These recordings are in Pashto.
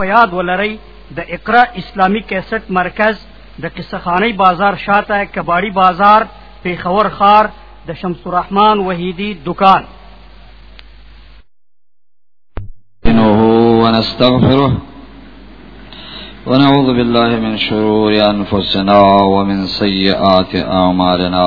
په یاد ولرئ د اقرا اسلامی کیسټ مرکز د قصخانی بازار شاته کباړی بازار پیښور خار د شمس الرحمن وحیدی دکان انه ونستغفره ونعوذ بالله من شرور انفسنا ومن سيئات اعمالنا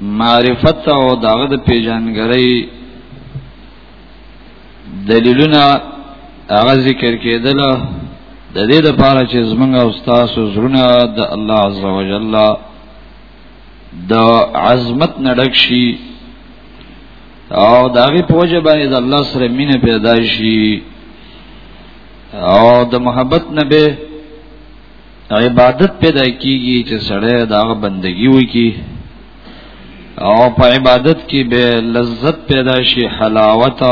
معرفت او داغه د پیژنګرۍ دلیلونه هغه ذکر کېدل د دې لپاره چې زمونږ او تاسو زړونه د الله عزوجل د عظمت نډک شي او داغه پوجا باندې د الله سره مینه پیدا شي او د محبت نه به عبادت پیدا کیږي چې سړی دا بندگی وکي او په عبادت کې به لذت پیدا شي حلاوت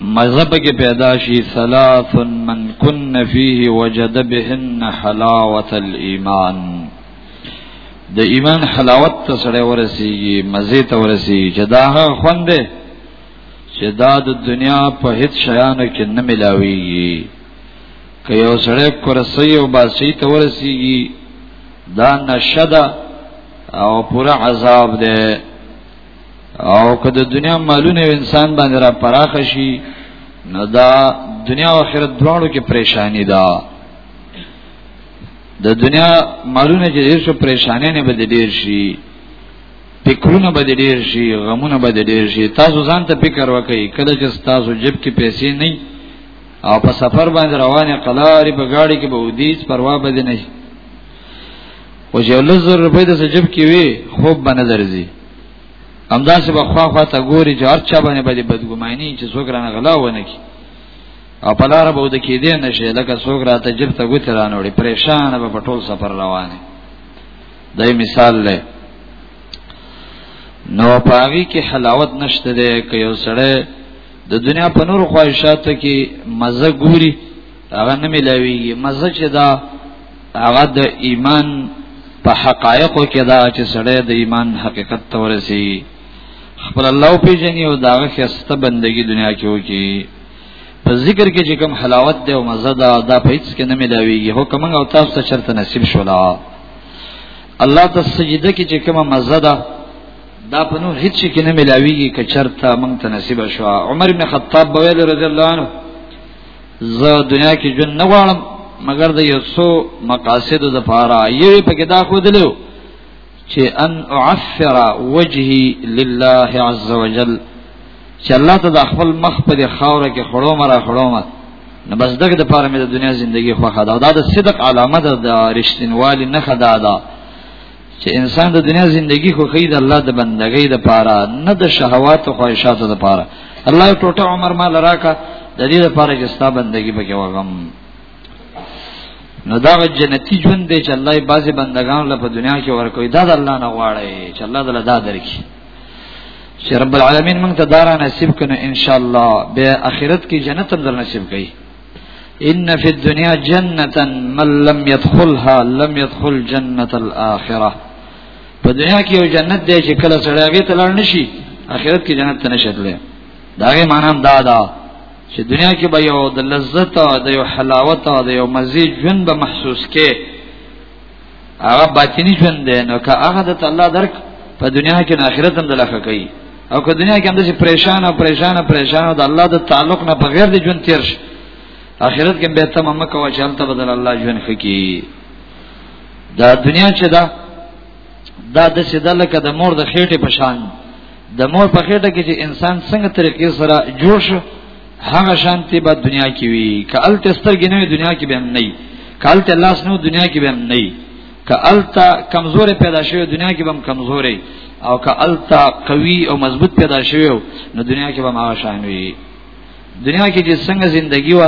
مذهب کې پیدا شي ثلاث من كن فيه وجد بهن حلاوت الايمان د ایمان حلاوت ته سره ورسیږي مزه ته ورسیږي چې دا خوند دی چې دا د دنیا په هیڅ شیانو کې نه ملاويږي که یو سړی کرسی او باسی ته ورسیږي دا نشده او پورا عذاب ده او که د دنیا مالونه انسان باندې را پراخ شي نو دا دنیا او آخرت دواړو کې پریشانی ده د دنیا مالونه چې ډیر شو پریشانې نه بده ډیر شي فکرونه بده ډیر شي غمونه بده ډیر شي تاسو ځان ته فکر وکړئ کله چې تاسو جیب کې پیسې نه او په سفر باندې روانه قلاری په گاډي کې به ودیس پروا به دې نه او چې الله زر روپۍ د سجب کې وي خوب باندې درځي همدا چې په خوا خوا ته ګوري چې هر چا باندې باندې بدګماني چې څوک رانه غلا ونه کی او په لار به ود کې دې نشي لکه څوک راته جب ته ګوت رانوړي پریشان به په ټول سفر روانه دای مثال لې نو پاغي کې حلاوت نشته ده که یو سړی د دنیا په نور خواهشاتو کې مزه ګوري هغه نه ملاويږي مزه چې دا هغه د ایمان په حقایقو کې دا چې سړی د ایمان حقیقت ته ورسي خپل الله پیژني او دا خسته بندگی دنیا کې وکي په ذکر کې چې کوم حلاوت دی او مزه دا دا په هیڅ کې نه ملاويږي هو کوم او تاسو ته چرته نصیب شولا الله ته سجده کې چې کومه مزه ده دا په نور هیڅ شي کې نه ملاويږي که چرته مونږ ته نصیب شو عمر ابن خطاب بویل رضی الله عنه زه دنیا کې ژوند نه غواړم مګر د یو څو مقاصد د پاره یوه پکې دا خو دلو چې ان اعفر وجهي لله عز وجل چې الله ته د خپل مخ په خاور کې خړو مرا خړو مرا نو بس دغه د پاره مې د دنیا ژوندۍ خوخه دا د صدق علامه ده د رښتینوالي نه خدا ده چې انسان د دنیا ژوندۍ خو خې د الله د بندګۍ د پاره نه د شهوات او خواهشاتو د پاره الله ټوټه عمر مال راکا د دې د پاره چې ستا بندګي پکې وغم نو دا جنتی ژوند دی چې الله بعضي بندگان له په دنیا کې ورکوي دا د الله نه غواړي چې الله دلته دا درکړي چې رب العالمین موږ ته دارا نصیب کړي ان شاء الله به اخرت کې جنت هم در نصیب کړي ان فی الدنیا جنتا من لم يدخلها لم يدخل جنت الاخره په دنیا کې یو جنت دی چې کله سړی هغه ته لاړ نشي آخرت کې جنت ته نشي تللی دا غي معنی هم دا ده چې دنیا کې به یو د لذت او د یو حلاوت او د یو مزید ژوند به محسوس کې هغه باطینی ژوند دی نو که هغه د الله درک په دنیا کې آخرت هم دلخه کوي او که دنیا کې هم د پریشان او پریشان او پریشان او د الله د تعلق نه بغیر د ژوند تیر شي آخرت کې به ته ممه کوي چې هلته بدل الله ژوند خکې دا دنیا چې دا دا د سیده لکه د مور د خېټې په شان د مور په خېټه کې چې انسان څنګه طریقې سره جوړ شو هغه شانتی به دنیا کې وي کال تسترګې نه دنیا کې به هم نه کال ته لاس نه دنیا کې به هم نه کال ته کمزورې پیدا شوی دنیا کې به هم کمزورې او کال ته قوي او مضبوط پیدا شوی نو دنیا کې به ما شان وي دنیا کې چې څنګه ژوندۍ و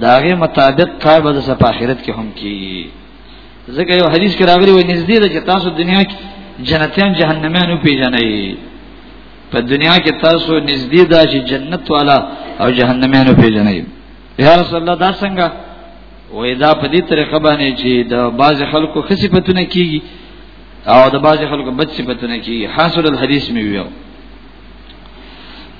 داغه مطابق کار به د سپ اخرت کې هم کی ځکه یو حدیث کې راغلی و نږدې ده چې تاسو دنیا کې جنتیان جهنميان پیژنئ په دنیا کې تاسو نږدې دا چې جنت والا او جهنميانو پیژنئ یا رسول الله دا څنګه وې دا په دې طریقه باندې چې د باز خلکو خصيبتونه کیږي او د باز خلکو بد صفاتونه کیږي حاصل الحديث می ویو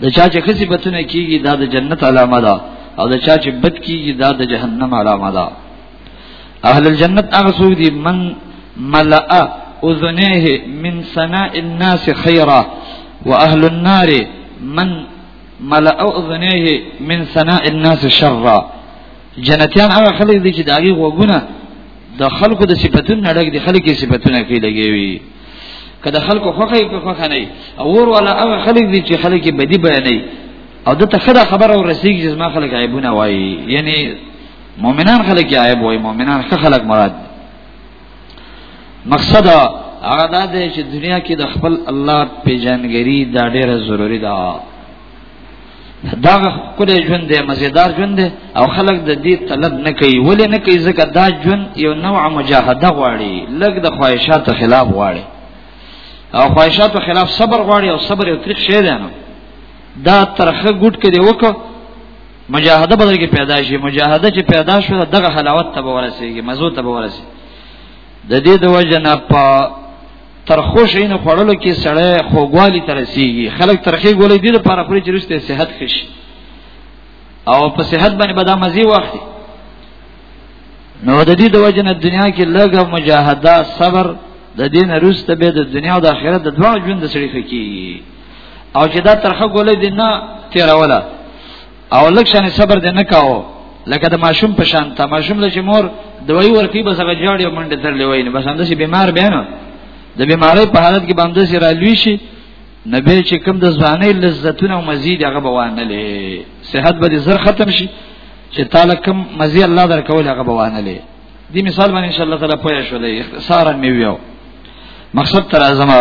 د چا چې خصيبتونه کیږي دا د جنت علامه ده او د چا چې بد کیږي دا د جهنم علامه ده اهل الجنت هغه څوک دي من ملأ اذنيه من ثناء الناس خيرا واهل النار من ملأ اذنيه من ثناء الناس شرا جنتیان هغه خلک دي چې داغي وګونه د خلکو د صفاتونو نړګ دي خلک یې صفاتونه کوي لګوي کله خلکو خوخه په خوخه نه او ور ولا هغه خلک دي چې خلک بدی بیانوي او دته خدا خبر او رسیږي چې ما خلک عیبونه وایي یعنی مؤمنان خلک عیب وای مؤمنان ښه خلک مراد مقصد هغه دا دی چې دنیا کې د خپل الله پیژندګری دا ډیره ضروری ده دا کله ژوند دی مزیدار ژوند دی او خلک د دې طلب نه کوي ولې نه کوي ځکه دا ژوند یو نوع مجاهده غواړي لګ د خواهشاتو خلاف غواړي او خواهشاتو خلاف صبر غواړي او صبر یو تریخ شی دی نو دا ترخه ګډ کې دی وکړه مجاهده بدل کې پیدا شي مجاهده چې پیدا شو دغه حلاوت ته ورسیږي مزو ته ورسیږي د دې د وجه نه په ترخو شین خوړلو کې سړی خوګوالی ترسیږي خلک ترخی ګولې دي لپاره پرې چرسته صحت خش او په صحت باندې به دا مزي وخت نو د دې د وجه نه دنیا کې لږه مجاهده صبر د دین روسته به د دنیا او د آخرت د دوه ژوند سړي فکیږي او چې دا ترخه ګولې دې نه تیروله او لکشان صبر دې نه کاو لکه د ماشوم په شان ته ماشوم لچ مور دوی ورکی بس هغه جوړ یو منډه تر لوي نه بس اندسي بیمار بیا نه د بیماری په حالت کې باندې سي را لوي شي نبی چې کوم د ځواني لذتونه او مزید هغه بوانه لې صحت به زر ختم شي چې تعالی کوم مزي الله درکول هغه بوانه لې دې مثال باندې ان شاء الله تعالی پوهه شولې اختصارا مې ویو مقصد تر ازمه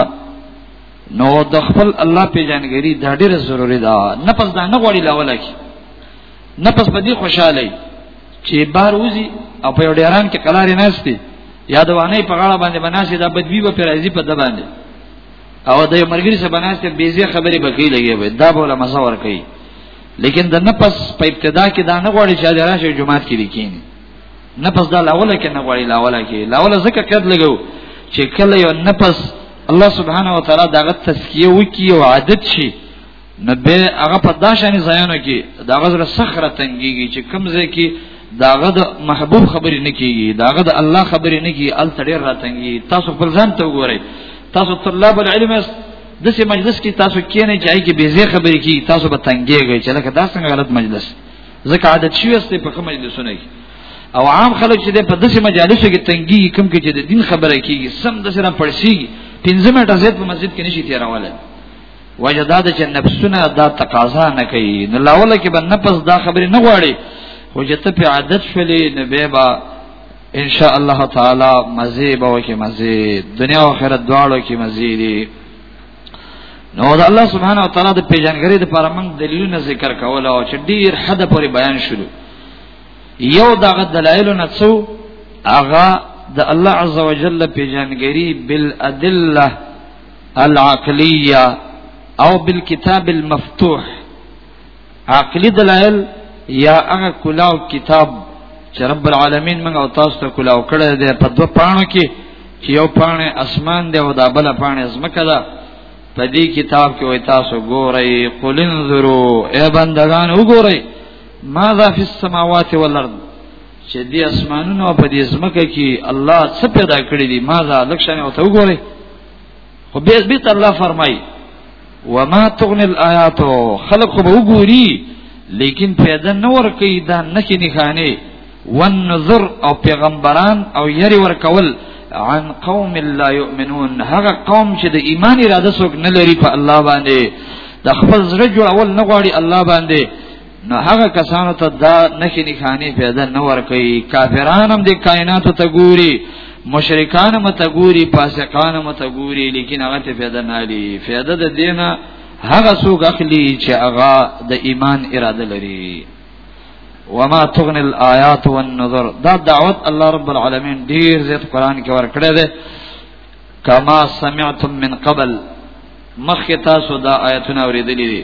نو د خپل الله پیژنګری دا ډیره ضروری ده نه پس دا نه غوړي لاول کی نه پس بدی خوشاله چې بار وزي او په ډیران کې قلارې نهستی یادوانه په غاړه باندې بناسي دا بدوی به پر ازي په د باندې او د مرګري سره بناسته بیزه خبرې بکی لګي وي دا بوله مزه ور کوي لیکن د نفس په ابتدا کې دا نه غوړي چې راشه جمعات کې لیکینی نفس دا لاوله کې نه غواړي لاوله کې لاوله زکه کړد لګو چې کله یو نفس الله سبحانه و تعالی دغه تزکیه وکي او عادت شي نو به هغه په داشان ځایونو کې دغه زره صخره تنګيږي چې کمزې کې داغه د محبوب خبرې نه کیږي داغه د الله خبرې نه کیږي ال تړي راتنګي تاسو خپل ځان ته وګورئ تاسو طلاب العلم دسه مجلس کې تاسو کینې چای کې بيزي خبرې کی تاسو به تنګيږئ چې لکه دا څنګه غلط مجلس ځکه عادت شوی است په کومه مجلسونه کې او عام خلک چې په داسې مجالسو کې تنګي کم کې چې د دین خبره کیږي سم د سره پړسیږي پنځه منټه زیات په مسجد کې نشي تیرواله وجدا د چې نفسونه دا تقاضا نه کوي نو لاوله کې به نفس دا خبره نه غواړي خو چې ته په عادت شولې نه به با ان شاء الله تعالی مزه به وکي مزه دنیا او آخرت دواړو کې مزه دي نو دا الله سبحانه و تعالی د پیژنګری د پر موږ دلیلونه ذکر کول او چې ډیر حد پورې بیان شلو یو دغه دلایل نه څو اغا د الله عز وجل پیژنګری بالادله العقلیه او بالکتاب المفتوح عقلی دلائل یا هغه کلاو کتاب چې رب العالمین موږ او تاسو ته کلاو کړی دی په دوه پاڼو کې چې یو پاڼه اسمان دی او دا بل پاڼه زمکه ده په دې کتاب کې وای تاسو ګورئ قل انظروا اے بندگان وګورئ ماذا فی السماوات والارض چې دې اسمانونو په دې زمکه کې الله څه پیدا کړی دی ماذا لکشنه او ته وګورئ خو به به الله فرمایي وما تغني الآيات خلق خو به وګوري لیکن پیدا نه ور کوي دا نخې نخانه والنذر او پیغمبران او یری ور کول عن قوم لا يؤمنون هغه قوم چې د ایمان اراده څوک نه لري په الله باندې د خپل زړه جوړول نه غواړي الله باندې نو هغه کسانو ته دا نخې نخانه پیدا نه ور کوي کافران هم د کائنات ته ګوري مشرکان هم ته ګوري فاسقان هم ته ګوري لیکن هغه ته پیدا نه لري پیدا د دینه هغه څوک اخلي چې هغه د ایمان اراده لري وما تغني الايات والنذر دا دعوت الله رب العالمین ډیر زیات قران کې ور کړی دی کما سمعتم من قبل مخکې تاسو دا آیتونه اوریدلې دي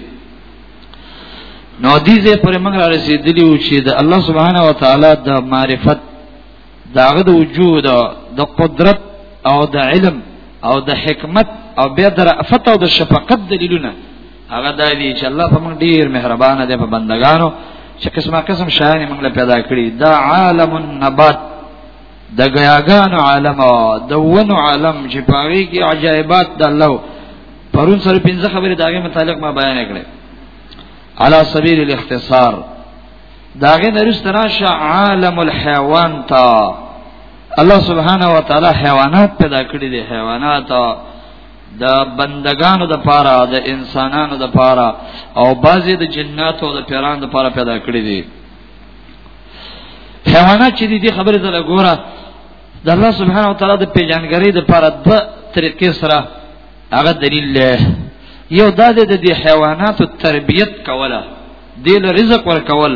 نو دې زه پر موږ را رسیدلی و چې د الله سبحانه و تعالی د معرفت داغه د وجود د قدرت او د علم او د حکمت او بیا د رأفت او د شفقت دلیلونه هغه د دې چې الله په موږ ډیر مهربان دی په بندگانو چې قسمه قسم شایان موږ له پیدا کړی دا عالم النبات د غیاګان عالم د ون عالم چې پاره کې عجایبات د الله پرون سره پنځه خبرې داګه متعلق ما بیان کړې علا سبیل الاختصار داګه نرست راشه عالم الحيوان تا الله سبحانه و تعالی حیوانات پیدا کړی دي حیوانات د بندگانو د پاره د انسانانو د پاره او بعضی د جناتو د پیرانو د پاره پیدا کړی دي حیوانات چې دي خبره ده ګوره د الله سبحانه وتعالى د پیژنګری د پر د طریقې سره هغه دلیل له یو د دې حیوانات تربیت کوله د رزق ور کول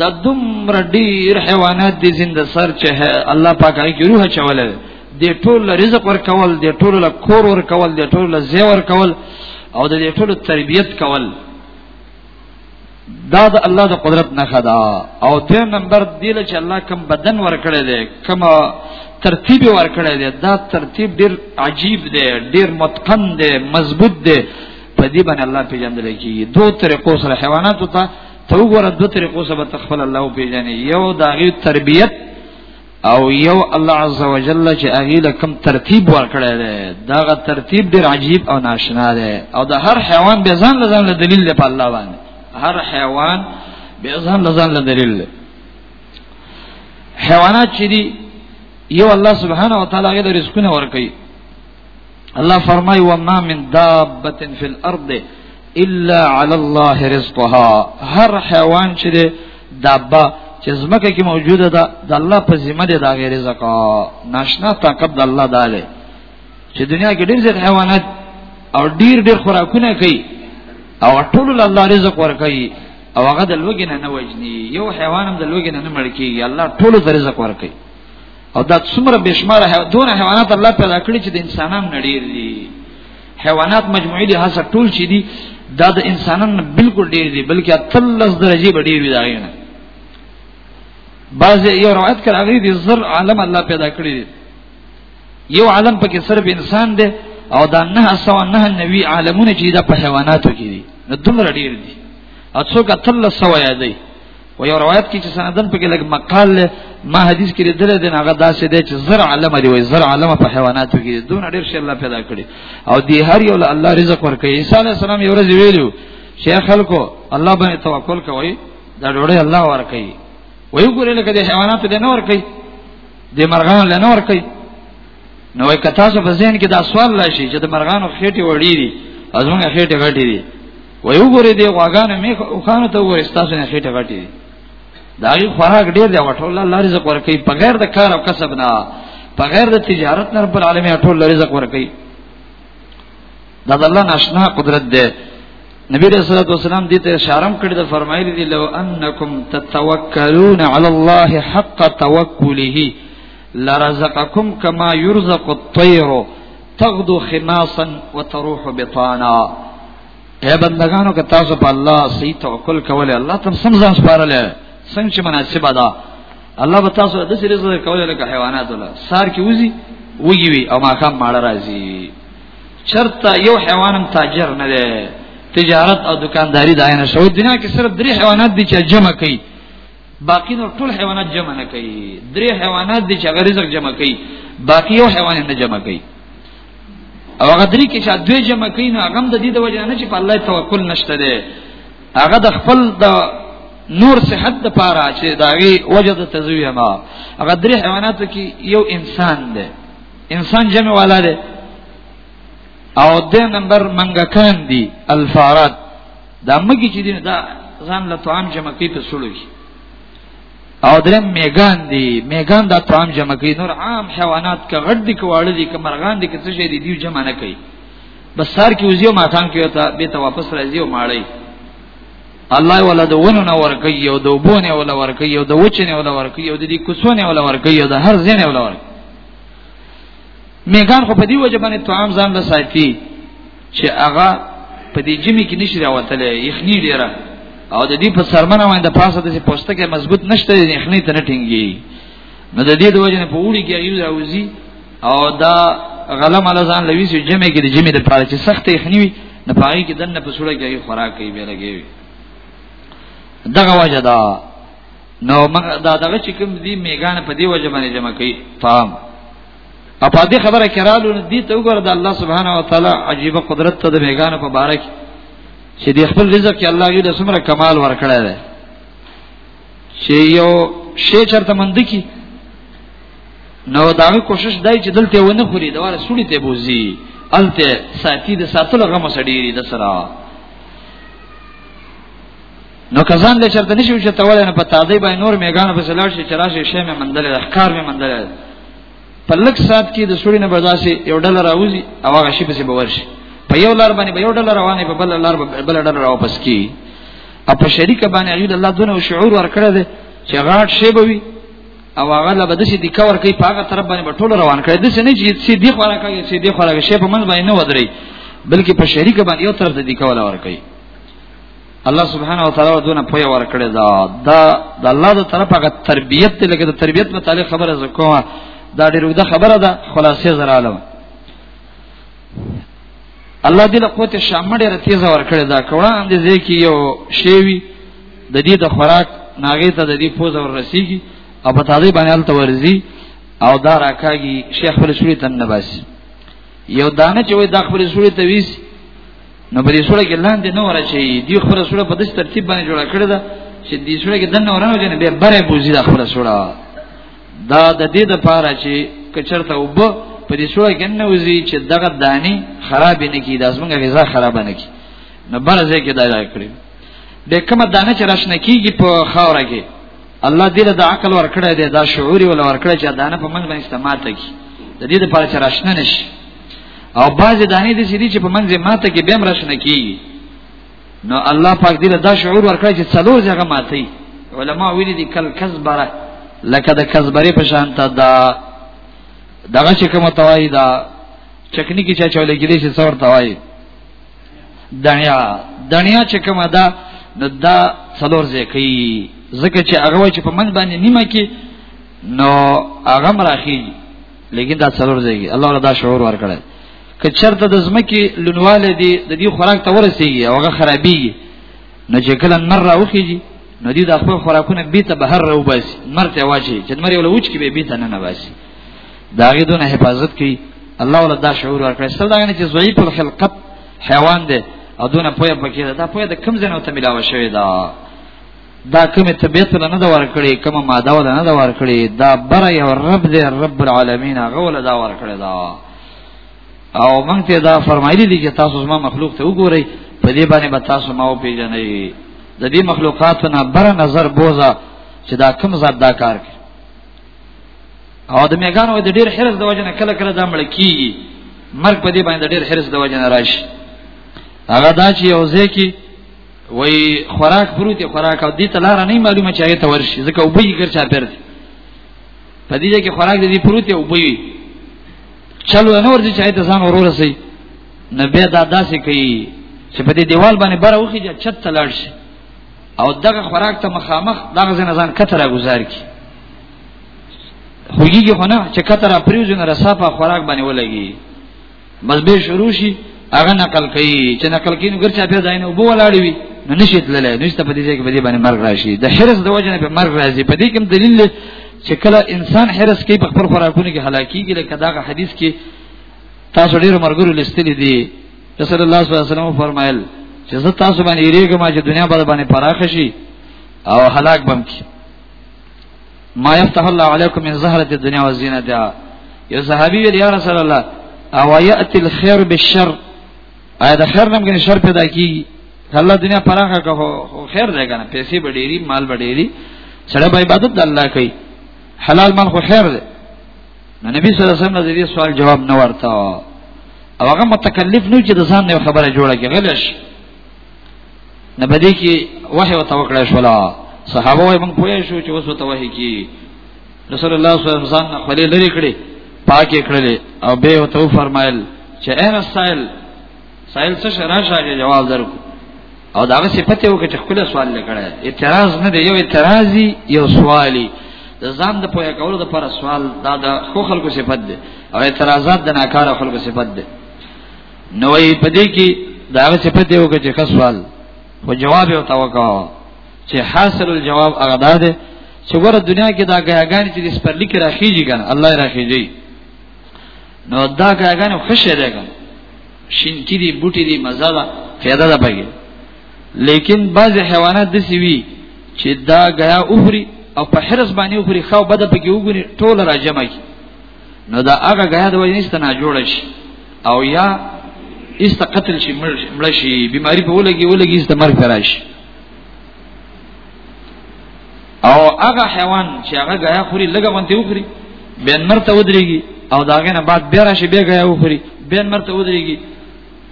د دومره ډیر حیوانات دي زنده سر چې الله پاک هغه کې روح چوله د ټول رزق ور کول د ټول له کور ور کول د ټول له زیور کول او د ټول تربیت کول دا د الله د قدرت نه خدا او ته نمبر دی چې الله کم بدن ورکړی دی کم ترتیب ورکړی دی دا ترتیب ډیر عجیب دی ډیر متقن دی مضبوط دی په دې باندې الله پیژندل کیږي دوه طریقو سره حیوانات ته تو ګوره دوه طریقو سره تخفل الله پیژنې یو داغي تربیت او یو الله عز وجل چې هغه له کوم ترتیب ورکړی دی دا غ ترتیب ډیر عجیب او ناشنا دی او د هر حیوان به ځان له ځان له دلیل دی په الله باندې هر حیوان به ځان له ځان له دلیل دی حیوانات چې دی یو الله سبحانه و تعالی غي د رزقونه ورکړي الله فرمای و ما من دابه فی الارض الا علی الله رزقها هر حیوان چې دابه چې زمکه کې موجوده ده د الله په ذمہ ده دا غیر رزق ناشنا طاقت د الله داله چې دنیا کې ډیر زیات حیوانات او ډیر ډیر خوراکونه کوي او ټول الله رزق ورکوي او هغه د لوګي نه نه وجني یو حیوان هم د لوګي نه نه مړ کیږي الله ټول د رزق ورکوي او دا څومره بشمار دون حیوانات الله پیدا کړی چې د انسانانو نړیر دي حیوانات مجموعي دي هڅه ټول شي دي دا د انسانانو بالکل ډیر دي بلکې 13 درجه به ډیر وي دا نه بعض یو روایت کړه هغه دي زر عالم الله پیدا کړی دي یو عالم پکې صرف انسان دی او دا نه سو نه نبی عالمونه چې دا په حیواناتو کې دي نو دومره ډیر دي اڅو کا 13 سو یادې و یو روایت کې چې سندن په کې لګ مقال له ما حدیث کې درې دین هغه داسې دی چې زر علم دی وای زر علم په حیواناتو کې دون ډېر شي الله پیدا کړی او دی هر یو الله رزق ورکړي عیسی علی السلام یو ورځ ویلو شیخ خلکو الله باندې توکل کوي دا ډوړې الله ورکړي وای ګورې لکه د حیواناتو له نور کوي د مرغان له نور کوي نو وای کتا څه په ذهن کې دا سوال راشي چې د مرغانو خېټه وړي دي ازمن خېټه غټي دي وای وګوره دی غواګانو می خوانو ته وګوره تاسو نه خېټه غټي دي دا یو خوراک ډیر دی ټول الله رزق ورکړي په غیر د کار او کسب نه په غیر د تجارت نه رب العالمین ټول رزق ورکړي دا د الله ناشنا قدرت دی نبی رسول الله والسلام دې ته اشاره کړې ده فرمایلی دی لو انکم تتوکلون علی الله حق توکله لرزقکم کما يرزق الطير تغدو خماسا وتروح بطانا اے بندگانو که تاسو په الله صحیح توکل کولای الله تم سم ځان سپارلې څنګه چې مناسب ده الله به تاسو د سری زړه کولای لکه حیوانات ولا سار کې وزي وږي وي او ماقام ماړ راځي چرته یو حیوانم تاجر نه دی تجارت او دکانداری دا نه شو دنیا کې صرف درې حیوانات دي چې جمع کوي باقی نور ټول حیوانات جمع نه کوي درې حیوانات دي چې رزق جمع کوي باقی یو حیوان نه جمع کوي او هغه درې کې چې دوی جمع کوي نو هغه د دې د وجه نه چې په الله توکل نشته دی هغه د خپل د نور صحت د پاره چې داغي وجد تزویه ما هغه درې حیواناتو کې یو انسان دی انسان جمع والا دی او د نمبر منګکان دي الفارات دا مګي چې دین دا ځان له طعام جمع کوي په سړو کې او درم میګان دی میګان دا طعام جمع کوي نور عام حیوانات کا غډ دي کواړه دي کمرغان دي کڅ شي دي دیو جمع نه کوي بس سار کې وزیو ماخان کې وتا به ته واپس راځي او ماړی الله ولا د ونو نه ور کوي او د وبونه ولا ور کوي او د وچنه ولا ور کوي او د دې کوسونه ولا ور کوي او د هر زینه ولا ور کوي میګان خو په دی وجه باندې طعام ځان له ساتي چې هغه په دې جمی کې نشي راوتلې یخنی ډیره او د دې په سرمنه باندې د پاسه د پوسټه کې مضبوط نشته د یخنی ته نه ټینګي نو د دې د وجه نه په وړي کې ایو راوځي او دا غلم علی ځان لوي چې جمع کې د جمع د پاره چې سخت یخنی وي نه پای کې دنه په سوړه کې خوراک کوي به لګي دغه وجه دا نو دا دغه چې کوم دې میګان په دې وجه باندې جمع کوي فهم او په دې خبره کې رالو دي ته وګوره د الله سبحانه و تعالی عجیب قدرت ته د بیگانه په باره کې چې د خپل رزق کې الله یې د څومره کمال ورکړی دی چې یو شی چرته مند کی نو دا کوشش دای چې دلته ونه خوري دا ولا سړی ته بوزي الته ساتي د ساتلو غم سړي د سره نو کزان له چرته نشو چې تاول نه پتا دی به نور میګان په سلام شي چرشه شی مې مندل ښکار مې مندل په لک سات کې د سړی نه برداشي یو ډل راوځي او هغه شي پسې باور شي په یو لار باندې په یو ډل روانه په بل لار بل ډل راو پس کی او په شریک باندې ایود الله دونه شعور ورکړه دی چې غاټ شی بوي او هغه لا بده شي د کور کوي په هغه طرف باندې ټول روان کړي د سنې چې سي دی خورا کوي سي دی خورا شی په من باندې نه ودري بلکې په شریک باندې یو طرف د دی کوله ور کوي الله سبحانه و تعالی دونه پوی ورکړی دا دا د الله د طرفه غ تربیت ته لګي د تربیت متعلق خبره زکوه دا ډیره وده خبره ده خلاصې زراله الله دې له قوت شامه ډیره تیزه ورکړی دا کوړه اندې ځکه یو شیوی د دې د خوراک ناغې ته د دې پوز ور رسیږي او په تازه باندې الته ورزي او دا راکاږي شیخ فلسفي تن نباسي یو دانه چې وای د خپل سوري ته ویسي نو په دې سره کې لاندې نو راځي دی خپل سره په دې ترتیب باندې جوړ کړی دا چې دې سره کې دنه ورانو جن به بره بوزي دا خپل سره دا د دې د پاره چې کچرته وب په دې سره کې نه وزي چې دغه دانی خراب نه کی دا زمونږه غذا خراب نه کی نو بره ځای کې دا کړی د کومه دانه چې راشنه کیږي په خاور کې الله دې د عقل ورکړی دی دا شعور ول ورکړی چې دانه په منځ باندې استعمال کی د دې لپاره چې راشنه نشي او باز دانه دي چې په منځه ماته کې بیم راشنه کیږي نو الله پاک دې دا شعور ورکړي چې څلور ځای ماتي علما ویلي دي کل کذبره لکه د کذبره په شان ته دا دغه چې کوم توای دا چکنی کې چا چولې کې دې چې څور توای دنیا دنیا چې کومه دا نو دا څلور ځای کوي ځکه چې هغه چې په من باندې نیمه کې نو هغه مراخي لیکن دا څلور ځای الله ولا دا شعور ورکړي که چرته د زمکی لونواله دی د دې خوراک ته ورسیږي او هغه خرابيږي نو چې کله نر راوخیږي نو دې د خپل خوراکونه بیت بهر راوباسي نر ته واچي چې نر یو لوچ کې به بیت نه نه باسي دا غي دونه حفاظت کوي الله ولا دا شعور ورکړي ستل دا نه چې ضعیف الخلقت حیوان دی او دونه پوهه پکې ده دا پوهه د کم ځای نه ته ملاوي شوی دا دا کومه طبيعت له نه دا ورکړي کومه ماده ول نه دا ورکړي دا بر یو رب دې رب العالمین هغه ول دا ورکړي دا او مونږ ته دا فرمایلی دي چې تاسو زما مخلوق ته وګورئ په دې باندې به تاسو ما وپیژنئ د دې مخلوقاتو نه بر نظر بوزا چې دا کوم ذات دا کار کوي او د میګانو د ډیر حرس د وجه نه کله کله دا مړ کیږي مرګ په دې باندې د ډیر حرس د وجه نه راشي هغه دا چې یو ځکه وای خوراک پروت خوراک او دې تلار نه معلومه چا ته ورشي ځکه او بي ګر چا پر دي په دې کې خوراک دې پروت او بي چلو نور دې چا ته ځان ورور سي نبي دا داسې کوي چې په دې دیوال باندې بره وخی چې چت تلار شي او دغه خوراک ته مخامخ دغه ځنه ځان کتره گزار کی خوږیږي خو نه چې کتره پریوزنه رسافه خوراک باندې ولګي بس به شروع شي هغه نقل کوي چې نقل کوي نو ګرچا بیا ځای نه وبو ولاړی وي نو نشي تللی نو ست په دې ځای کې باندې باندې مرګ راشي د حرس د وجنه په مرګ راځي په دې کې دلیل چې کله انسان حرس کوي په خپل خوراکونو کې هلاکیږي لکه دا حدیث کې تاسو ډیر مرګرو لستلې دي رسول الله صلی الله علیه وسلم فرمایل چې زه تاسو باندې ریګم چې دنیا باندې پراخ شي او هلاک بم کی ما يفتح الله عليكم من زهرة الدنيا وزينتها یو صحابي ویل یا رسول الله او یاتی الخير بالشر ایا د خیر نم کې شر پیدا کی الله دنیا پراخه کو خیر دی کنه پیسې بډېری مال بډېری سره به عبادت د الله کوي حلال مال خو خیر دی نو نبی صلی الله علیه وسلم د دې سوال جواب نه ورته او هغه متکلف نو چې د ځان نه خبره جوړه کړي غلش نه بده کې وحي او توکل شولا صحابه وای موږ پوه شو چې اوس وتوهي کی رسول الله صلی الله علیه وسلم خپل لري کړي پاکه کړلې او به وته فرمایل چې اے رسائل سائل څه شرا شاګه جواب درکو او دا غسی پته وکړي چې خپل سوال لکړه اعتراض نه دی یو اعتراضي یو سوالي د ځان د پوهه کولو لپاره سوال دا د خو خلکو صفت دی او اعتراضات د ناکاره خلکو صفت دی نو یې په دې کې دا هغه څه پته وکړي چې خصوال خو جواب یې توقع چې حاصل الجواب هغه ده چې ګوره دنیا کې دا غیاګان چې د سپرلیک راخیږي کنه الله راخیږي نو دا غیاګان خوشی دی کنه شین کې دي بوټي دي مزه ده فایده ده پکې لیکن بعض حیوانات د سیوی چې دا غیا اوخري او په حرس باندې اوخري خو بده پکې وګوري ټول راجمه کی نو دا هغه غیا د وجه نشته نه جوړ شي او یا ایست قتل شي مړ شي بیماری په ولګي ولګي ایست مرګ تراش او هغه حیوان چې هغه غیا خوري لګه باندې وخوري بین مرته ودرېږي او داغه نه بعد بیا راشي بیا غیا وخوري بین مرته ودرېږي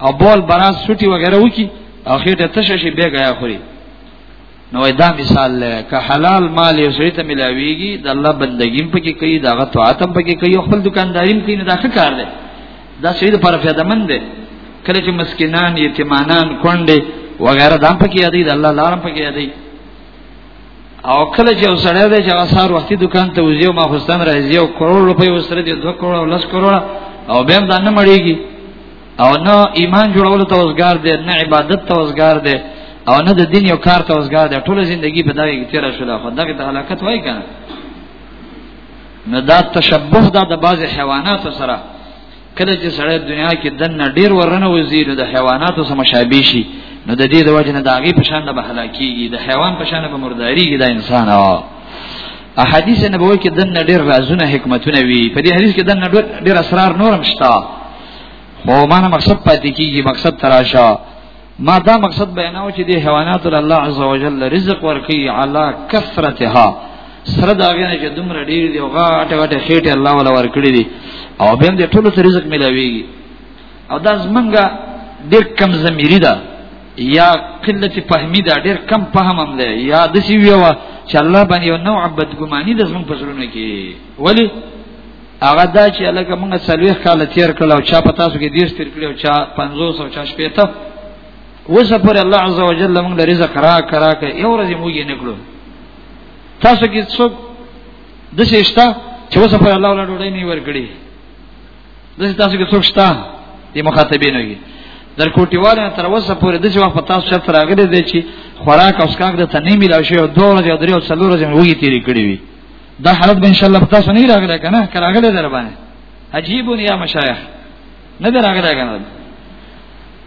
او بول براز سټي وغیرہ وکي او خېټه تشه شي بیا غیا خوري نو دا مثال لکه حلال مال یې زوی ته ملاويږي د الله بندګیم پکې کوي دا غو طاعتم پکې کوي خپل دکانداریم کوي نه دا ښه کار دی دا سید پر فایده مند دی کله چې مسکینان یتیمانان کونډې وغیرہ دام پکې یادې د الله لارم پکې یادې او کله چې وسړی دی چې وسار وختي دکان ته وځي او ماخستان راځي او کروڑ روپۍ وسره دي 2 کروڑ او 10 کروڑ او بهم دا نه مړیږي او نه ایمان جوړولو ته وزګار دی نه عبادت ته وزګار دی او نه د دین یو کار ته وزګار دی ټول ژوندۍ په دغه کې تیر شول خو دغه ته هلاکت وای کنه نو دا تشبه دا د بعض حیواناتو سره کله چې سړی دنیا کې دنه ډیر ورنه وزیر د حیواناتو سره مشابه شي نو د دې د وجه نه داغي په شان به هلاکیږي د حیوان په شان به مرداریږي د انسان او احادیث نبوي کې دنه ډیر رازونه حکمتونه وی په دې حدیث کې دنه ډیر اسرار نورم شته خو معنا مقصد پاتې کیږي مقصد تراشه ما دا مقصد بیاناو چې د حیوانات الله عزوجل رزق ورکي علا کثرتها سره دا غنه چې دومره ډیر دی او غاټه غاټه خېټه الله ولا ورکړي دي او به دې ټولو ته رزق ملاويږي او دا زمنګا ډیر کم زميري ده یا قلت فهمی دا ډیر کم فهم هم ده یا د سی ویوا چې الله باندې یو نوع بدګماني د زمنګ پسرونه کې ولی هغه دا چې لکه موږ سلويخ کال تیر کړو چا په تاسو کې دیر تیر کړو چا 500 او چا شپېته وسه پر الله عز وجل موږ له رزق را کرا کې یو ورځ موږ یې نکړو تاسو کې څوک د شېشتا چې وسه پر الله ولا ډوډۍ نه ورګړي د تاسو کې څوک شتا د مخاطبینو کې در کوټیوالو تر وسه پورې د څه په تاسو شرط راغلي دی چې خوراک او اسکاک د تنه ملاوي او دوه ورځې او درې او څلور ورځې وږي تیرې کړې وي دا حالت به ان شاء الله تاسو نه راغلی کنه کراغله در باندې عجیب یا مشایخ نه در راغلی کنه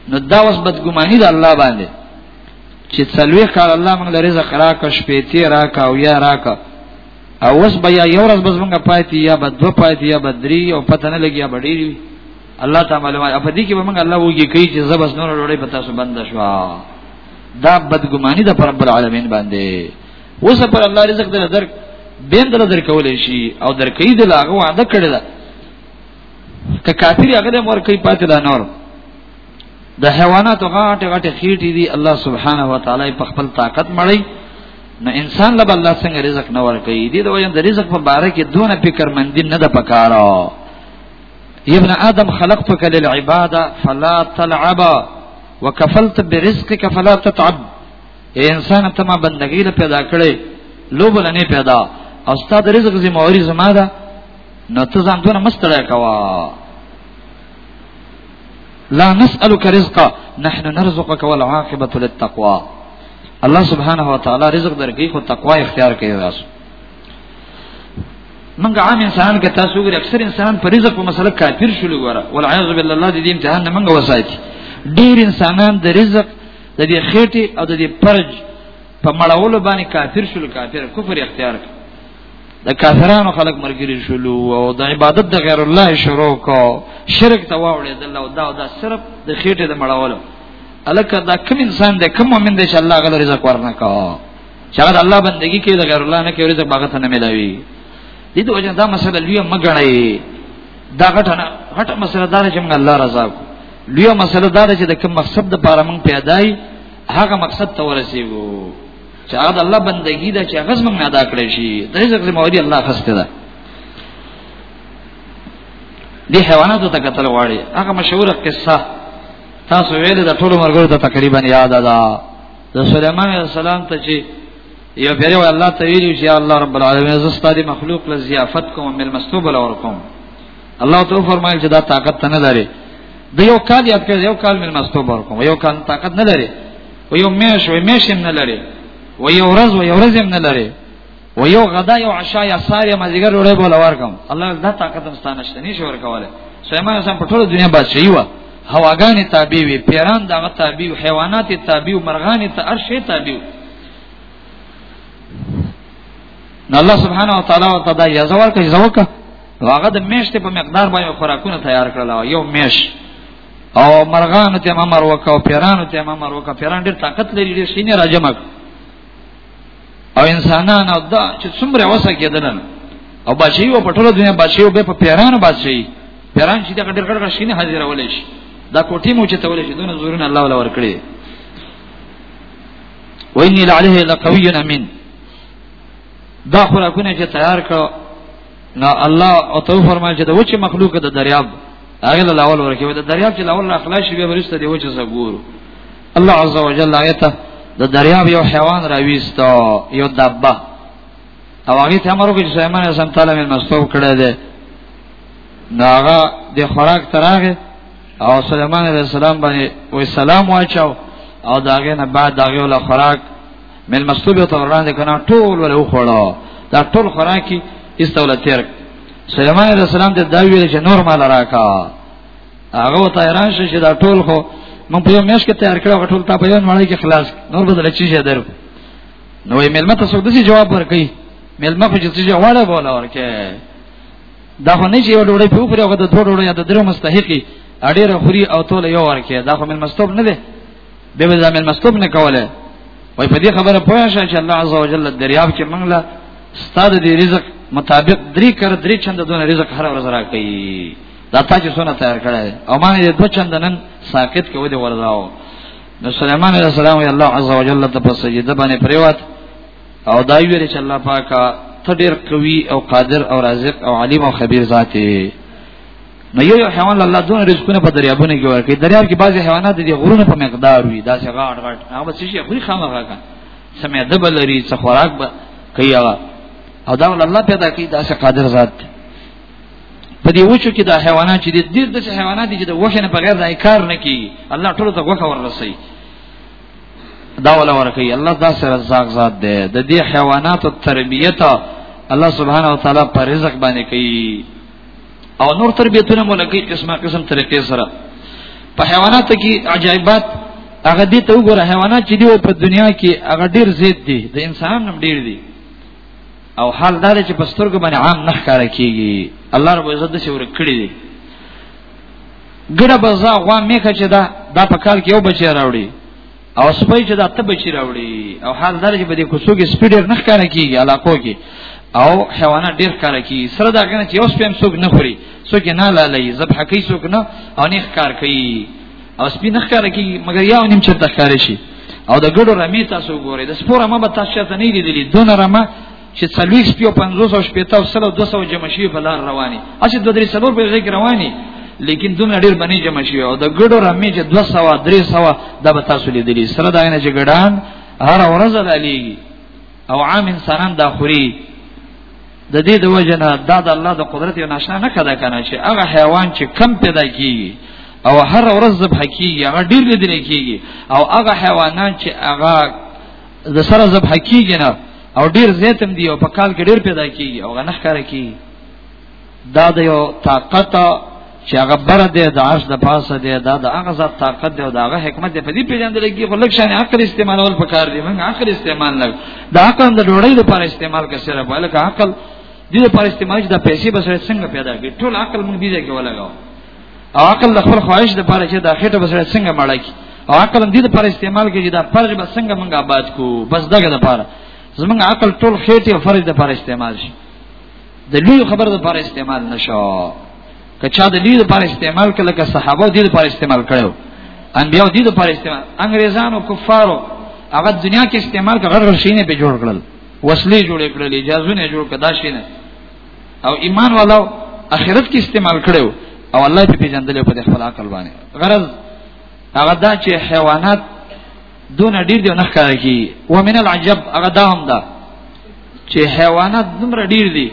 نو دا اوس بدګماني د الله باندې چې څلوي کال الله موږ لري رزق راکا شپېتی راکا او یا راکا او اوس بیا یو ورځ بس موږ پاتې یا بد دو پاتې یا بد درې او پته نه لګي یا بډېری الله تعالی معلومات په دې کې به موږ الله وږي کوي چې زبس نور ډوړې پتا سو بند شو دا بدګماني د رب العالمین باندې اوس پر الله رزق دې نظر بین دل در کولې شي او در کوي د لاغه وعده کړی دا که کافر هغه مور کوي پاتې دا نور د حیوانات غاټه غاټه خېټې دي الله سبحانه و تعالی په خپل طاقت مړی نو انسان له الله څنګه رزق نه ور کوي دې د وجه د رزق په باره کې دونه فکر مندي نه د پکارو ابن آدم خلقتك للعبادة فلا تلعب وكفلت برزقك فلا تتعب اے انسان ته ما بندګی له پیدا کړې لوبل نه پیدا او ستاد رزق زما اوري زما ده نو ته ځان دونه مستړی کوا لا نسألك رزقا نحن نرزقك والعاقبة للتقوى الله سبحانه وتعالى رزق درکې خو تقوا اختیار کوي تاسو منګ عام انسان کې تاسو ګر اکثر انسان پر رزق په مسله کافر شول غواړه والعیاذ بالله دې امتحان نه منګ وسایتي ډیر انسانان د رزق د دې خېټه او د دې پرج په مړولو باندې کافر شول کافر کفر اختیار کړ د کافرانو خلق مرګري شول او د عبادت د غیر الله شروع کو شرک ته واوړې د الله او دا دا صرف د خېټه د مړولو الکه دا کوم انسان دی کوم مؤمن دی چې الله غل رزق ورنه کا چې هغه الله بندگی کوي د غیر الله نه کوي رزق باغت نه ملاوي دې د وجه دا مسله لوی مګړې دا غټه غټه مسله دار چې موږ الله رضا کو لوی مسله دا ده چې د کوم مقصد د پاره مونږ پیدای هغه مقصد ته ورسیږو چې هغه د الله بندگی ده چې هغه زمونږ ادا کړی شي د رزق زموږی الله خسته ده دي حیواناتو ته قتل واړي هغه مشهور قصه تاسو ویل د ټولو مرګو ته تقریبا یاد ده د سليمان عليه السلام ته چې یو پیری الله تعالی چې الله رب العالمین زستاری مخلوق له ضیافت کوم مل مستوب لور کوم الله تعالی فرمایي چې دا طاقت نه لري د یو کال یاد کړ یو کال مې مستو بار کوم یو کال طاقت نه لري و یو میش و میش هم نه لري و یو ورځ و یو ورځ هم نه لري و یو غدا یو عشاء یا ساري مازیګر وړي بوله ورکم الله دا طاقت هم ستانه شته نشي ورکواله سليمان سم په ټول دنیا بادشاہي و هواګانې تابع وي پیران دغه تابع وي حیوانات تابع وي مرغان ته ارشه تابع وي نو الله سبحانه وتعالى وتعالى یزور کوي زوکه نو هغه د میشته په مقدار باندې خوراکونه تیار کړل یو میش او مرغان ته امر وکاو پیرانو ته امر وکاو پیران ډیر طاقت لري ډیر سینې راجم او انسانان او دا چې څومره وسه کېدل او بچي و په ټول دنیا بچي به په پیرانو بچي پیران چې دا ډیر ګډ شینې حاضر ولې شي دا کوټې مو چې تول شي دونه زورونه الله ولا ورکړي وإني لعليه لقوي أمين دا خوراکونه چې تیار کړو نو الله او تو فرمایي چې د وچه مخلوق د دریاب هغه له اول ورکه وي د دریاب چې لاول نه خلاص شي به ورسته دی وچه زګورو الله عز وجل آیته د دریاب یو حیوان راويستا یو دبه او هغه ته امر وکړي چې سليمان سم تعالی من مستوب کړی دی ناغه د خوراک تراغه او سليمان عليه السلام باندې وې سلام واچاو او داغه نه بعد داغه ول خوراک مل مستوبه ته وړاندې کنه ټول ول وخړو دا ټول خوراکي استول تیر سليمان عليه السلام ته دا ویل چې نور مال راکا هغه ته ایران شي چې دا ټول خو مونږ په یو میش کې تیار کړو ټول تا په یو مړی کې خلاص نور بدل چی شه درو نو یې ملما ته څو دسی جواب ورکړي ملما خو چې څه واړه بوله ورکه دا خو نه چې یو ډوړې په خوري هغه د دوه ډوړې یا د درو مستحقي اړې را خوري او تول یو ورکه دا خو ملمستوب نه دی دی به زمين مسکوب نه کوله وای په دې خبره پوه شې چې الله عزوجل دریاب کې منګله ستاد دې رزق مطابق درې کر درې چند دون رزق هر ورځ راکې دا تا چې سونه تیار کړی او ما دې دوه چند نن ساکت کې ودی ورځاو نو سليمان عليه السلام وی الله عزوجل ته په سجده باندې پریوات او دا ویل چې الله پاکه ته ډیر قوي او قادر او رازق او علیم او خبير ذاته نو یو یو حیوان الله دون رزقونه په دریابونه کې ورکړي دریاب کې بعضي حیوانات دي غرونه په مقدار وي دا څنګه غاټ غاټ هغه به شي خوري خامغه کا سمې د بلري څه خوراک به کوي هغه او دا الله پیدا کړي دا څه قادر ذات په دې وچو کې دا حیوانات چې ډېر د حیوانات دي چې د وښنه په غیر ځای کار نه کوي الله ټول ته وښه ورسي دا ولا ورکي الله دا سره رزاق ذات دی د دې حیواناتو تربیته الله سبحانه و تعالی پر رزق باندې کوي او نور تربیتونه مولګي قسمه قسم طریقې سره په حیوانات کې عجایبات هغه دې ته وګوره حیوانات چې دی په دنیا کې هغه ډیر زیات دي د انسان هم ډیر دي او حال دا چې په سترګو باندې عام نه ښکار کیږي الله رب عزت دې ور کړی دي ګډه بزا غوا میخه چې دا دا په کال کې یو بچی راوړي او سپي چې دا تب چی راوړي او حال دار چې په دې کوڅو کې سپي ډېر نه ښکار کیږي علاقو کې او حیوانات ډېر ښکار کیږي سره دا غنه چې اوس پم څوک نه خوري څوک نه لالي ذبح کوي څوک نه او نه ښکار کوي او سپي نه ښکار کیږي مګر یو نیم چې تخکار شي او د ګډو رمې تاسو ګورئ د سپور رمه به تاسو ته نه لیدلې دون رمه چې څلوي سپیو 500 او شپېته او سلو 200 جمع شي په لار رواني اسی دوه درې سلور په غږ رواني لیکن دوم ډیر باندې جمع شي او د ګډو رمې چې 200 300 د به تاسو لیدلی سره دا نه چې ګډان هر ورځ لالي او عام انسانان دا خوري د دې د وجنه دا د الله د قدرت یو نشانه نه کده کنه چې هغه حیوان چې کم پیدا کیږي او هر ورځ ذبح کیږي هغه ډیر لیدل کیږي او هغه حیوانات چې هغه د سره ذبح کیږي نه او ډیر زیاتم دی او په کال کې ډیر پیدا کیږي او غنښ کار کوي دا د یو طاقت چې هغه بر دی د عرش د پاسه دی دا د هغه ذات طاقت دی او د هغه حکمت دی په دې پیژندل کې خو لکشان عقل استعمالول پکار دی موږ عقل استعمال نه دا عقل د ډوړې لپاره استعمال کې سره بلکې عقل دې لپاره استعمال چې د پیسې بسره څنګه پیدا کړي ټول عقل موږ دې ځای کې ولګاو او عقل د خپل خواهش د پاره چې دا خېټه بسره څنګه مړای کی او عقل دې د پر استعمال کې دا فرج به څنګه مونږه آباد کو بس دغه د پاره زمونږ عقل ټول خېټه او فرج د پر استعمال شي د لوی خبر د پر استعمال نشو کچا د دې د پر استعمال کله که صحابه دې د پر استعمال کړو انبیو دې د پر استعمال انګريزانو کفارو هغه دنیا کې استعمال کړل شینه په جوړ کړل وسلې جوړې کړلې جازونه جوړ کړل دا شینه او ایمان والو اخرت کې استعمال کړو او الله په پیژندل په خپل عقل باندې غرض هغه دا چې حیوانات دون ډیر دی نه ښکار کی ومن العجب هغه دا هم ده چې حیوانات دومره ډیر دي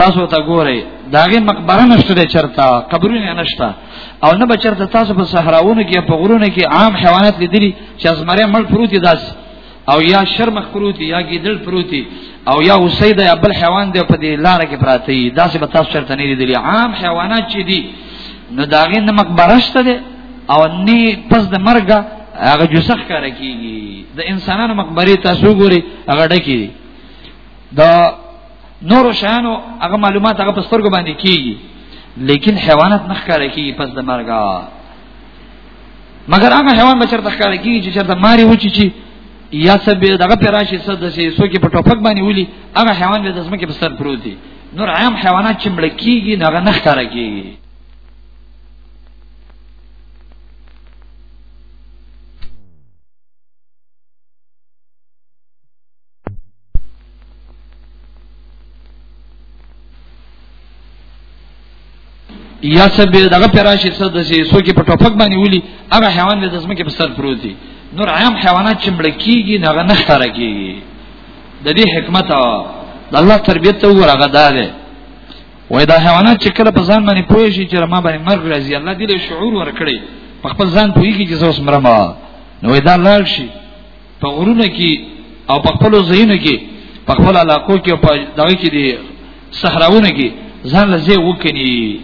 تاسو ته ګورئ داغه مقبره نشته دی چرتا قبرونه نشته او نه بچرته تاسو په صحراونو کې په غرونو کې عام حیوانات لیدلی چې ازمره مړ پروت دي داس او یا شرمخ پروتي یا ګیدل پروتي او یا وسیده یا بل حیوان دی په دې لار کې پراته دي دا څه به تاسو چرته نه لیدلی عام حیوانات چې دي نو داغه نه مقبرشته دي او نی پس د مرګ هغه جوسخ کار کیږي د انسانانو مقبره تاسو ګوري هغه ډکی دا نور شانو هغه معلومات هغه پسترګو باندې کیږي لیکن حیوانات نه ښکار کیږي پس د مرګ مګر هغه حیوان به چرته ښکار کیږي چې چرته ماری وچی چی یا سب دغه پراشي صد سي سو کې په ټوپک باندې ولي هغه حیوان به د زمکه په سر پروت دي نور عام حیوانات چې مړ کیږي هغه نه ښکار کیږي یا څه به دغه پراشي څه د سې سوکي په ټوپک باندې ولي هغه حیوان به د زمکه په سر پروت دي نور عام حیوانات چې مړ کیږي هغه نه ښکار کیږي د دې حکمت او د الله تربيت ته ورغه ده وای دا حیوانات چې کله په ځان باندې پوي شي چې ما باندې مرګ راځي الله دې له شعور ورکړي په خپل ځان پويږي چې زوس مرما نو دا لاړ شي په غرونه کې او په خپل ځایونو کې په خپل علاقو کې په دغه کې دي صحراونه کې ځان لزه وکني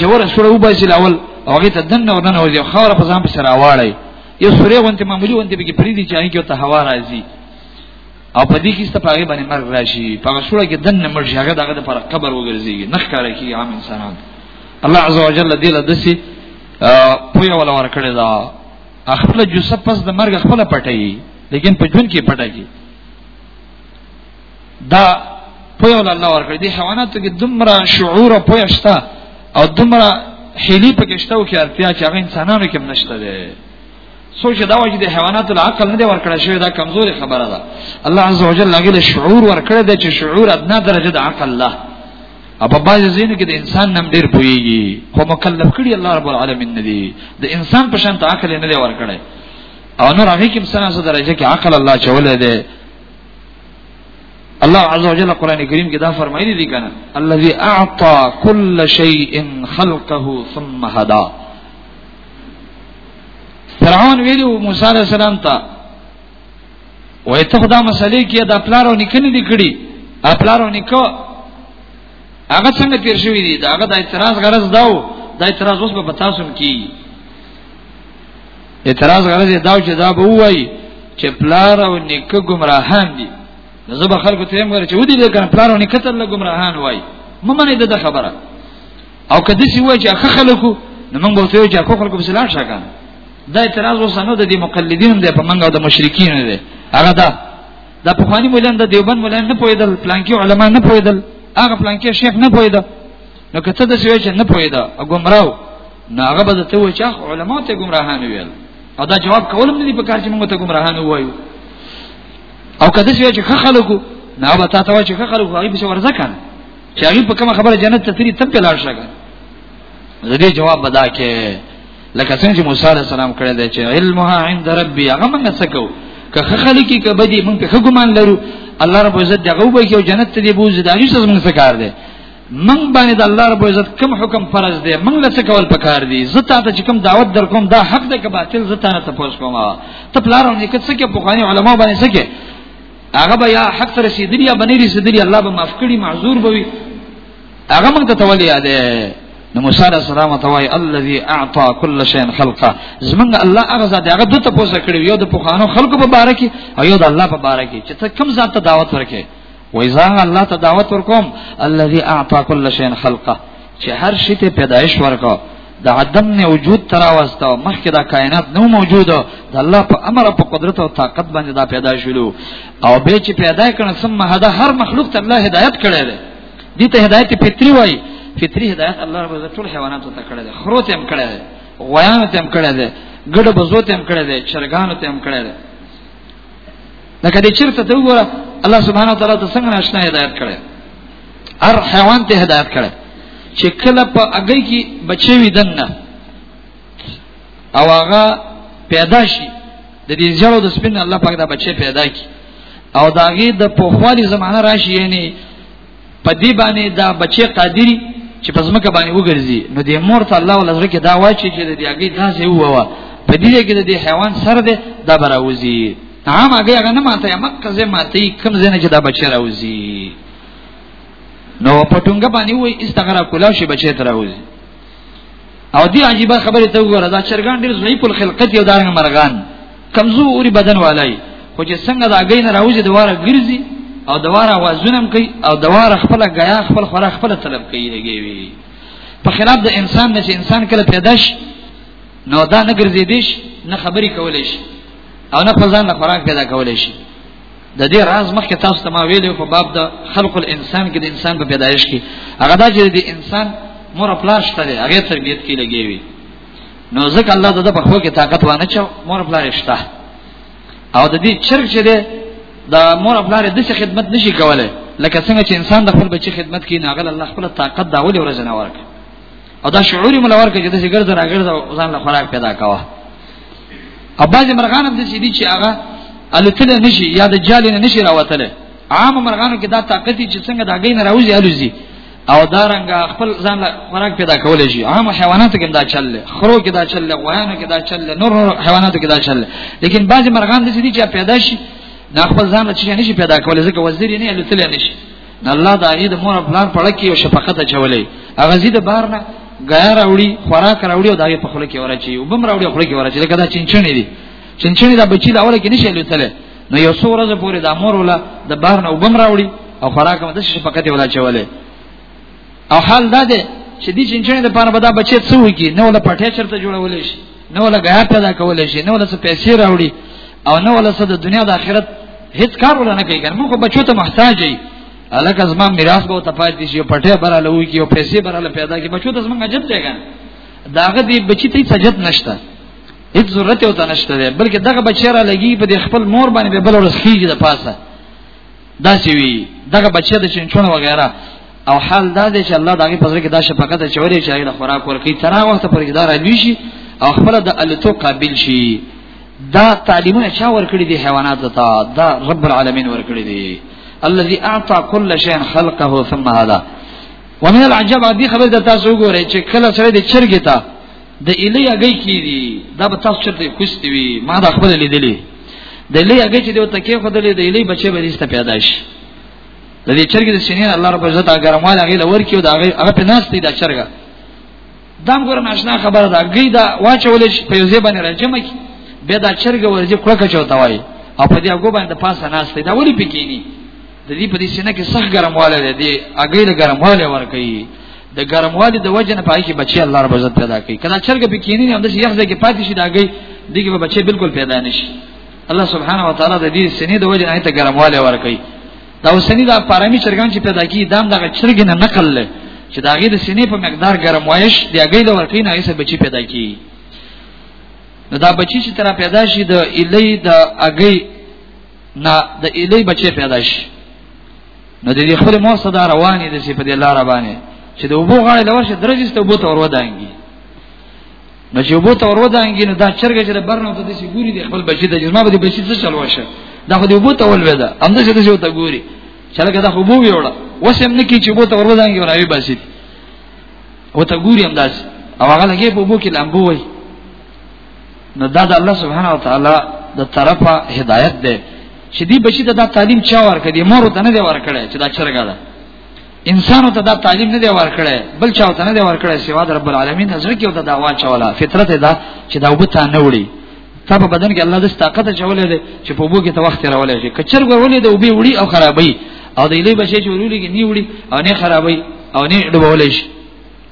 جوړ سره وباسي لاول هغه ته دنه ودنه وځي خاور په ځان په سره واړی یو سره وانت معمولی وانت به کې پریدي چې هغه ته هوا راځي او په دې کې ستپاغه باندې مرګ راشي په شوړه کې دنه مرګ هغه دغه د پر قبر وګرځي نخ کار کوي عام انسانان الله عزوجل دې له دسي پویا ولا ور کړی دا خپل جوسه پس د مرګ خپل پټي لیکن په جون کې پټي دا په یو الله ورکړي دي حیواناتو کې دومره شعور او پوهه شته او دومره حیلی پکې شته او کې ارتیا چې هغه انسانانو کې نشته ده سوچ دا وجه د حیواناتو له عقل نه دی ورکړی شوی دا کمزوري خبره ده الله عزوجل هغه له شعور ورکړی دی چې شعور ادنا درجه د عقل الله ابا باز زینو کې د انسان نم ډیر پویږي خو مکلف کړي الله رب العالمین ندي د انسان په شان ته عقل نه دی ورکړي او نور هغه کې مثلا څه درجه کې عقل الله چولې ده الله عز وجل قران کریم کې دا فرمایلی دی کنه الذي اعطى كل شيء خلقه ثم هدا فرعون ویلو موسی عليه السلام ته وای ته خدا مسلې کې دا پلارو نکنه دي کړی خپلارو نکو هغه څنګه تیر شوی دی دا هغه د اعتراض غرض داو دا اعتراض اوس په تاسو کې اعتراض غرض دا چې دا به وای چې پلار او نیکه گمراهان دي زه به خلکو ته هم چې ودی دې کنه پلار او نیکه تل گمراهان وای ممنه د خبره او کدی سی وای چې اخ خلکو نو موږ به ته چې اخ خلکو بسلام شګان دا اعتراض وسنه د دې مقلدین دی په منګه د مشرکین دی هغه دا د پخوانی مولان د دیوبند مولان نه پویدل پلانکی علما نه پویدل هغه پلانکی شیخ نه پویدل نو کته د سوي چې نه پویدا ګمراو نو هغه به ته و چې علما ته ګمراهان ویل او دا جواب کول نه دی په کار چې موږ ته ګمراهان وایو او کده سوي چې خلکو نو به تاسو ته چې خلکو هغه به ورزه کړي چې هغه په کومه خبره جنت ته تری تم په لاړ شګه زه دې جواب بدا کې لکه څنګه چې موسی عليه السلام کړی دی چې علمها عند ربي هغه موږ څه کوو که خلک کې کبدي موږ په ګمان لرو الله رب عزت دغه وبې کې جنت ته دی بوز دا هیڅ موږ څه کار دی من باندې د الله رب عزت کوم حکم فرض دی من له څه کول پکار دی زتا ته چې کوم دعوت در کوم دا حق دی که باطل زتا نه تاسو کوم ته پلارو نه کڅ کې په خواني علما باندې څه کې هغه به یا حق رسیدلی یا بنې رسیدلی الله به معاف کړي معذور به وي هغه موږ ته تولي یادې نو موسی علیہ السلام ته وای الذي اعطى كل شيء خلقا زمنګ الله هغه ذات هغه دته پوسه کړی یو د پوخانو خلکو په باره کې او یو د الله په باره کې چې ته کوم ذات ته دعوت ورکې وای ځان الله ته دعوت ورکوم الذي اعطى كل شيء خلقا چې هر شي ته پیدایش ورکو د عدم نه وجود تر واسطه مخکې دا کائنات نو موجود د الله په امر په قدرت او طاقت باندې دا پیدا شول او به چې پیدا کړي ثم هدا هر مخلوق ته الله هدایت کړی دی دي ته هدایت فطری وای فطری هدایت الله رب عزت ټول حیوانات ته کړی دی خرو ته هم کړی دی غویانو ته هم کړی دی ګډ بزو ته هم کړی دی چرګانو ته هم کړی دی لکه دې چیرته ته وګوره الله سبحانه وتعالى ته څنګه ناشنا هدایت کړی هر حیوان ته هدایت کړی چې کله په اگې کې بچي وي دنه او هغه پیدا شي د دې زړو د سپین الله پاک دا بچي پیدا کی او دا غي د پوخوالي زمانہ راشي یعنی په دې باندې دا بچي قادری چې پس مکه باندې وګرځي نو د مور ته الله ولزر کې دا واچي چې د دې هغه داسې ووا په دې کې د حیوان سر دی دا براوزی عام هغه هغه نه ماته یا مکه زه ماته کم زنه چې دا بچی راوځي نو پټونګ باندې وای استغرا کولا شي بچی تراوځي او دی عجیبه خبره ته وګوره دا چرګان ډیر ضعیف الخلقت یو دارنګ مرغان کمزوري بدن والای خو چې څنګه دا غین راوځي دواره ګرځي او دواره وازونم کوي او دواره خپل غیا خپل خورا خپل طلب کوي هیږي په خلاف د انسان نه چې انسان کله پیدا شي نو دا نه ګرځي دیش نه خبري کولای شي او نه خزان نه خوراک پیدا کولای شي د دې راز مخکې تاسو ته ما ویلو په باب د خلق الانسان کې د انسان په پیدایش کې هغه دا چې د انسان مور پلار شته دی هغه تربیت کې لګي وي نو ځکه الله د په خو کې طاقت وانه چې مور پلار شته او د دې چرګ چې دی د مور پلار د څه خدمت نشي کولای لکه څنګه چې انسان د خپل بچي خدمت کوي نه غل الله خپل طاقت دا ولې ورځنه ورک او دا شعوري ملور کې چې د ګرځ راګرځ ځان له خوراک پیدا کاوه او بعض مرغان هم دي چې هغه الوتل نشي یا د جال نه نشي راوتل عام مرغانو کې دا طاقت چې څنګه دا غي نه راوځي الوزي او دا رنګ خپل ځان له خوراک پیدا کول شي عام حیوانات کې دا چل خرو کې دا چل غوانو کې دا چل نور حیوانات کې دا چل لیکن بعض مرغان دي چې پیدا شي دا خپل ځان له چي نشي پیدا کول ځکه وزیر نه الوتل نشي نه الله د هغه د مور او پلار په اړه کې یو شفقت اچولې هغه زی د بار نه غیر اوړي خوراک راوړي او دغه په خله کې ورچی او بم راوړي خله کې ورچی لکه دا چنچنې دي چنچنې دا بچی دا اوله کې نشي لوتله نو یو څو ورځې پورې د مور ولا د بار نه وبم راوړي او خوراک هم د شفقت ولا چولې او حال دا دی چې دې چنچنې د پاره به دا بچی څه وکی نه ولا پټه چرته جوړولې شي نه ولا غیا پیدا کولای شي نه ولا څه پیسې راوړي او نه ولا څه د دنیا د آخرت هیڅ کار ولا نه کوي موږ بچو ته محتاج یو الکه زما میراث به ته پاتې شي پټه براله وي کې او پیسې براله پیدا کې بچو ته زمونږ عجب دی ګان داغه دی بچی ته سجد نشته هیڅ ضرورت یو ته نشته بلکې دغه بچی را لګي په خپل مور باندې به بل ورسخیږي د پاسه دا سی وی دغه بچی د چنچونه وغیرہ او حال دا دی چې الله دغه پزره کې دا شفقت چوري چې هغه خوراک ورکړي تر هغه وخت پرې دا راځي شي او خپل د التو قابل شي دا تعلیمونه چا ورکړي دي حیوانات ته دا رب العالمین ورکړي دي الذي اعطى كل شيء خلقه ثم هذا ومن العجب دي خبر د تاسو ګورئ چې کله سره د چرګ ته د الی هغه کې دي دا به تاسو چرته کوستي وي ما دا خپل لیدلې د الی هغه چې دوی تکي خدلې د الی بچي به دېسته پیدا شي د دې چرګ د سینې الله رب عزت هغه ګرمال هغه لور کې او دا هغه په ناس دی دا چرګ دام ګور ناشنا خبره ده ګی دا واچول شي په یوځې باندې راځم کی به دا چرګ ورځي کړه کچو توای او په دې هغه باندې پاسه ناس دی دا ولي پکې نه د دې په دې سینه کې سخت ګرمواله ده دی هغه له ګرمواله ور کوي د ګرموالي د وجه نه پای کې بچي الله رب عزت پیدا کوي کله چرګ به کینی نه اندش یخ ځای کې پاتې شي داږي دغه به بچي بالکل پیدا نشي الله سبحانه و تعالی د دې سنې د وجه نه ته ګرمواله ور کوي دا وسنی دا پارامي چرګان چې پیدا کی دام دغه چرګ نه نقل له چې داږي د سینې په مقدار ګرموایش دیږي د ورکې نه ایسه بچي پیدا کی نو دا بچی چې تر پیدا شي د الی د اگې نه د الی بچي پیدا شي نو د دې خپل مور صدا روانې د سي په دې لار باندې چې د وبو غاړې لور شي درجه ست وبو ته ور ودانګي نو چې وبو ته ور ودانګي نو دا چرګه چې برنو ته د سي ګوري د خپل بچي د جسمه به د بچي څه چلو شه دا خو د وبو ته ول ودا هم د څه د ته ګوري چې لکه دا خو بو ویوړه وسم نه کی چې وبو ته ور ودانګي راوي باسي او ته ګوري هم داس او هغه لګي په وبو کې لامبو وای نو دا د الله سبحانه و تعالی د طرفه هدایت ده چې دی بچی ته دا تعلیم چا ورکړي مور ته نه دی ورکړي چې دا چرګه ده انسان ته دا تعلیم نه دی ورکړي بل چا ته نه دی ورکړي سوا د رب العالمین نظر کې ته دا واچولا فطرت ده چې دا وبته نه وړي تا په بدن کې الله د طاقت چولې ده چې په وګه ته وخت راولې شي کچر ورولې ده وبي وړي او خرابې او د لوی بچی چې ورولې کې نی وړي او نه خرابې او نه ډبولې شي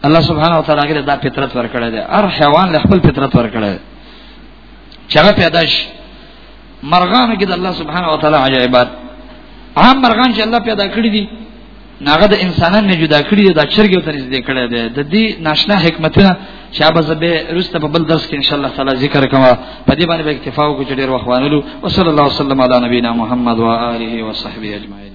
الله سبحانه و تعالی غره دا فطرت ورکړی دی هر حیوان له خپل فطرت ورکړی دی چې هغه پیدا شي مرغان کې د الله سبحانه و تعالی عجایبات عام مرغان چې الله پیدا کړی دي ناغه د انسانان نه جدا کړی دا چرګ ته نږدې کړی دی د دې ناشنا حکمتونه چې به زبه رسته په بل درس کې ان شاء الله تعالی ذکر کوم په دې باندې به اکتفا وکړو چې ډیر وخوانلو وصلی الله وسلم علی نبینا محمد و آله و صحبه اجمعین